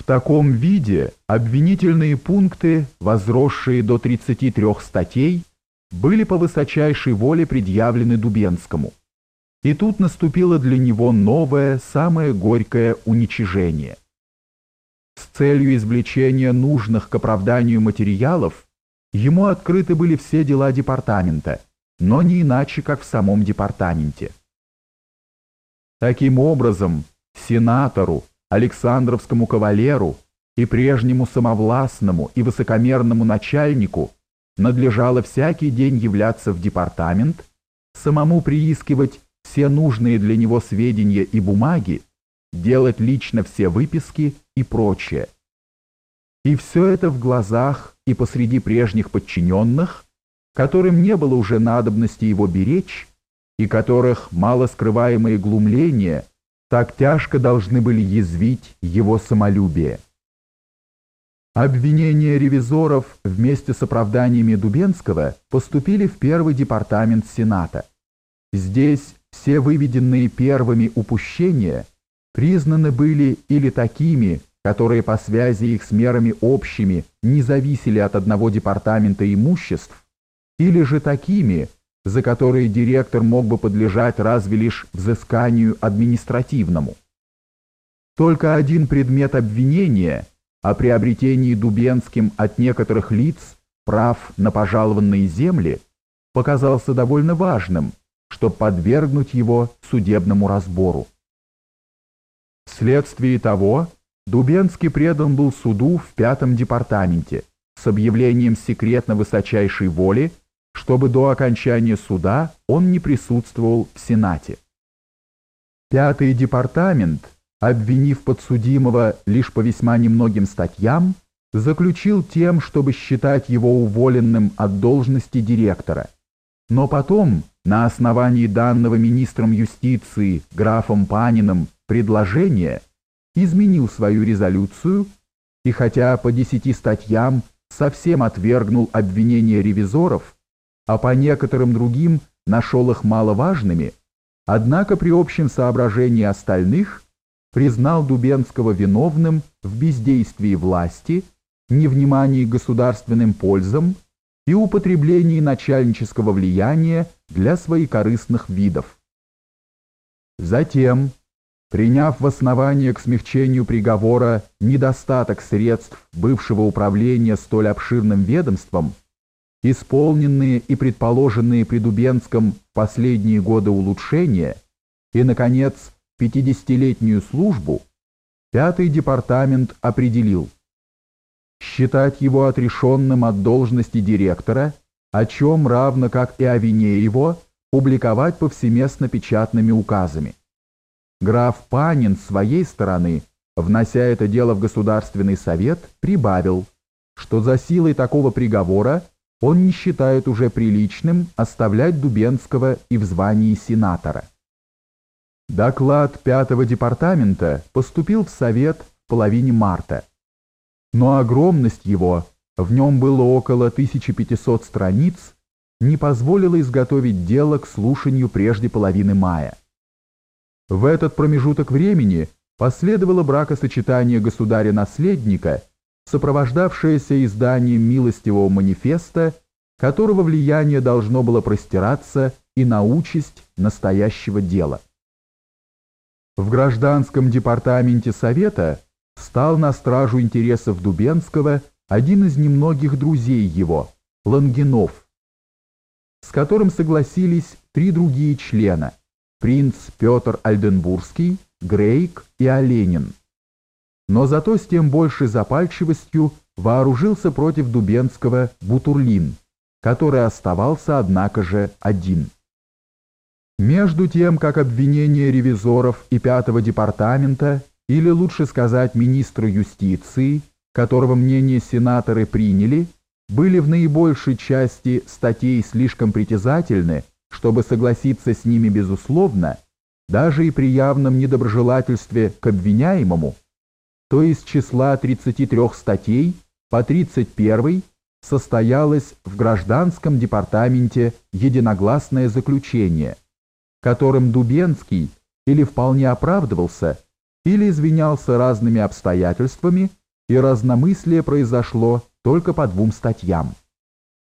В таком виде обвинительные пункты, возросшие до 33 статей, были по высочайшей воле предъявлены Дубенскому. И тут наступило для него новое, самое горькое уничижение. С целью извлечения нужных к оправданию материалов ему открыты были все дела департамента, но не иначе, как в самом департаменте. Таким образом, сенатору, Александровскому кавалеру и прежнему самовластному и высокомерному начальнику надлежало всякий день являться в департамент, самому приискивать все нужные для него сведения и бумаги, делать лично все выписки и прочее. И все это в глазах и посреди прежних подчиненных, которым не было уже надобности его беречь, и которых мало скрываемые глумления так тяжко должны были язвить его самолюбие. Обвинения ревизоров вместе с оправданиями Дубенского поступили в первый департамент Сената. Здесь все выведенные первыми упущения признаны были или такими, которые по связи их с мерами общими не зависели от одного департамента имуществ, или же такими, за которые директор мог бы подлежать разве лишь взысканию административному. Только один предмет обвинения о приобретении Дубенским от некоторых лиц прав на пожалованные земли показался довольно важным, чтобы подвергнуть его судебному разбору. Вследствие того Дубенский предан был суду в пятом департаменте с объявлением секретно высочайшей воли чтобы до окончания суда он не присутствовал в Сенате. Пятый департамент, обвинив подсудимого лишь по весьма немногим статьям, заключил тем, чтобы считать его уволенным от должности директора. Но потом, на основании данного министром юстиции графом Паниным предложения, изменил свою резолюцию и хотя по десяти статьям совсем отвергнул обвинения ревизоров, а по некоторым другим нашел их маловажными, однако при общем соображении остальных признал Дубенского виновным в бездействии власти, невнимании государственным пользам и употреблении начальнического влияния для своекорыстных видов. Затем, приняв в основание к смягчению приговора недостаток средств бывшего управления столь обширным ведомством, исполненные и предположенные при Дубенском последние годы улучшения и, наконец, 50-летнюю службу, пятый департамент определил считать его отрешенным от должности директора, о чем, равно как и о вине его, публиковать повсеместно печатными указами. Граф Панин с своей стороны, внося это дело в Государственный совет, прибавил, что за силой такого приговора он не считает уже приличным оставлять Дубенского и в звании сенатора. Доклад пятого департамента поступил в Совет в половине марта, но огромность его, в нем было около 1500 страниц, не позволила изготовить дело к слушанию прежде половины мая. В этот промежуток времени последовало бракосочетание государя-наследника сопровождавшееся изданием милостивого манифеста, которого влияние должно было простираться и на участь настоящего дела. В гражданском департаменте Совета стал на стражу интересов Дубенского один из немногих друзей его, Лангенов, с которым согласились три другие члена – принц Петр Альденбургский, Грейк и Оленин но зато с тем большей запальчивостью вооружился против Дубенского Бутурлин, который оставался, однако же, один. Между тем, как обвинения ревизоров и пятого департамента, или лучше сказать министра юстиции, которого мнение сенаторы приняли, были в наибольшей части статей слишком притязательны, чтобы согласиться с ними безусловно, даже и при явном недоброжелательстве к обвиняемому, то из числа 33 статей по 31 состоялось в гражданском департаменте единогласное заключение, которым Дубенский или вполне оправдывался, или извинялся разными обстоятельствами, и разномыслие произошло только по двум статьям.